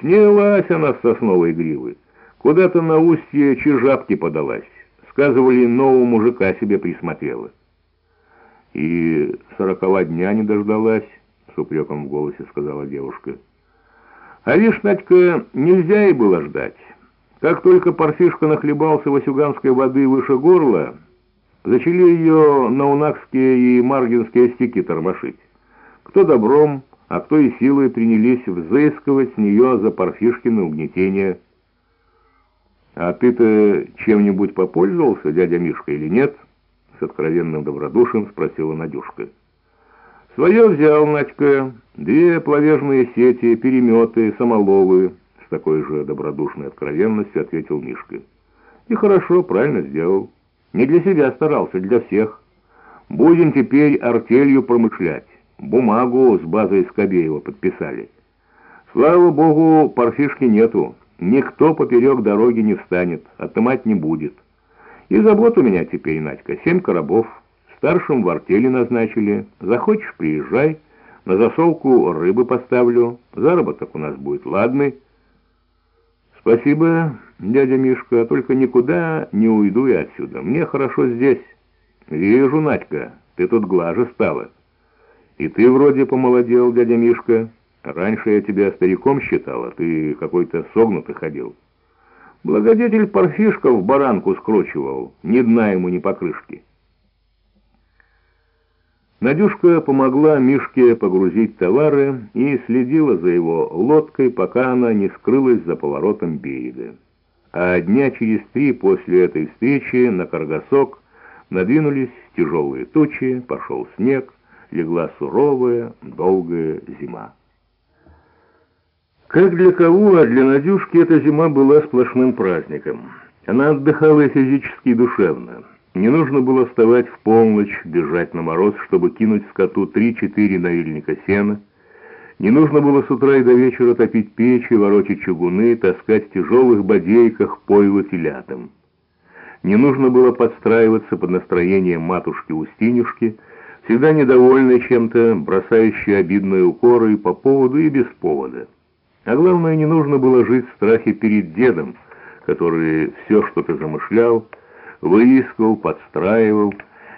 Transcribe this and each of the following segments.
Снялась она с сосновой гривы. Куда-то на устье чижапки подалась. Сказывали, нового мужика себе присмотрела. И сорокова дня не дождалась, с упреком в голосе сказала девушка. А вишь, Надька, нельзя и было ждать. Как только парфишка нахлебался васюганской воды выше горла, зачали ее наунакские и маргинские стеки тормошить. Кто добром, а кто и силой принялись взыскивать с нее за парфишкины угнетения. «А ты-то чем-нибудь попользовался, дядя Мишка, или нет?» С откровенным добродушием спросила Надюшка. «Свое взял, Надька, две плавежные сети, переметы, самоловы», с такой же добродушной откровенностью ответил Мишка. «И хорошо, правильно сделал. Не для себя старался, для всех. Будем теперь артелью промышлять». Бумагу с базой Скобеева подписали. Слава богу, парфишки нету. Никто поперек дороги не встанет, отымать не будет. И забот у меня теперь, Надька, семь коробов. Старшим в артели назначили. Захочешь, приезжай. На засолку рыбы поставлю. Заработок у нас будет ладный. Спасибо, дядя Мишка, только никуда не уйду я отсюда. Мне хорошо здесь. Вижу, Надька, ты тут глаже стала. «И ты вроде помолодел, дядя Мишка. Раньше я тебя стариком считал, а ты какой-то согнутый ходил. Благодетель Парфишка в баранку скручивал, ни дна ему, ни покрышки». Надюшка помогла Мишке погрузить товары и следила за его лодкой, пока она не скрылась за поворотом берега. А дня через три после этой встречи на Каргасок надвинулись тяжелые тучи, пошел снег, легла суровая, долгая зима. Как для кого, а для Надюшки эта зима была сплошным праздником. Она отдыхала и физически, и душевно. Не нужно было вставать в полночь, бежать на мороз, чтобы кинуть скоту три-четыре наильника сена. Не нужно было с утра и до вечера топить печи, ворочать чугуны, таскать в тяжелых бодейках пойло телятам. Не нужно было подстраиваться под настроение матушки-устинюшки, всегда недовольный чем-то, бросающий обидные укоры по поводу, и без повода. А главное, не нужно было жить в страхе перед дедом, который все что-то замышлял, выискивал, подстраивал,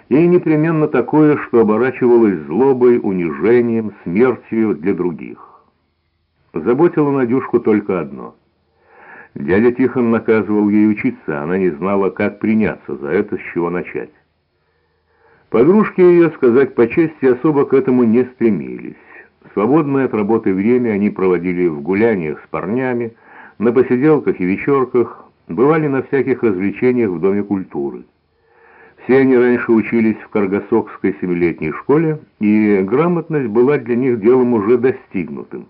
и непременно такое, что оборачивалось злобой, унижением, смертью для других. Заботило Надюшку только одно. Дядя Тихон наказывал ей учиться, она не знала, как приняться за это, с чего начать. Подружки ее, сказать по чести, особо к этому не стремились. Свободное от работы время они проводили в гуляниях с парнями, на посиделках и вечерках, бывали на всяких развлечениях в Доме культуры. Все они раньше учились в Каргасокской семилетней школе, и грамотность была для них делом уже достигнутым.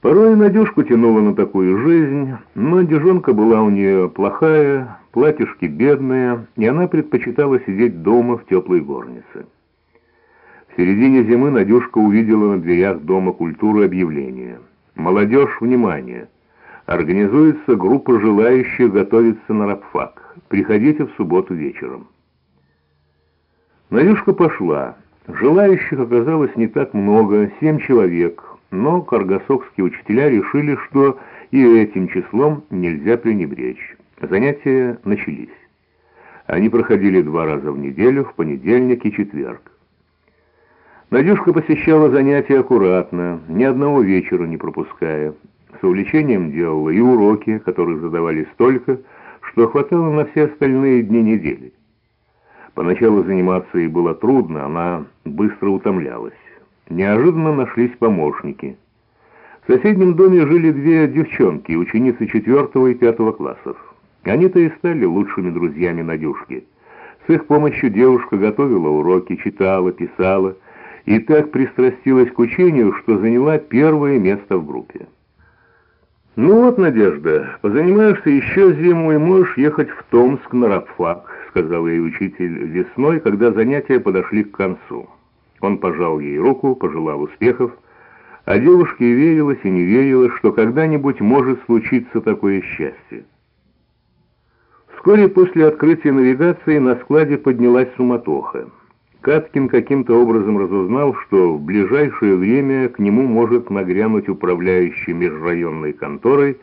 Порой Надюшку тянуло на такую жизнь, но дежонка была у нее плохая, платьишки бедные, и она предпочитала сидеть дома в теплой горнице. В середине зимы Надюшка увидела на дверях Дома культуры объявление. «Молодежь, внимание! Организуется группа желающих готовиться на рабфак. Приходите в субботу вечером». Надюшка пошла. Желающих оказалось не так много, семь человек – но каргасокские учителя решили, что и этим числом нельзя пренебречь. Занятия начались. Они проходили два раза в неделю, в понедельник и четверг. Надюшка посещала занятия аккуратно, ни одного вечера не пропуская. С увлечением делала и уроки, которых задавали столько, что хватало на все остальные дни недели. Поначалу заниматься ей было трудно, она быстро утомлялась. Неожиданно нашлись помощники. В соседнем доме жили две девчонки, ученицы четвертого и пятого классов. Они-то и стали лучшими друзьями Надюшки. С их помощью девушка готовила уроки, читала, писала и так пристрастилась к учению, что заняла первое место в группе. «Ну вот, Надежда, позанимаешься еще зиму и можешь ехать в Томск на рабфак», сказал ей учитель весной, когда занятия подошли к концу. Он пожал ей руку, пожелал успехов, а девушке верилось и не верилось, что когда-нибудь может случиться такое счастье. Вскоре после открытия навигации на складе поднялась суматоха. Каткин каким-то образом разузнал, что в ближайшее время к нему может нагрянуть управляющий межрайонной конторой